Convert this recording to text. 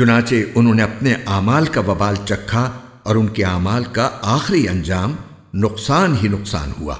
چنانچہ انہوں نے اپنے اعمال کا وبال چکھا اور ان کے اعمال کا آخری انجام نقصان ہی نقصان ہوا۔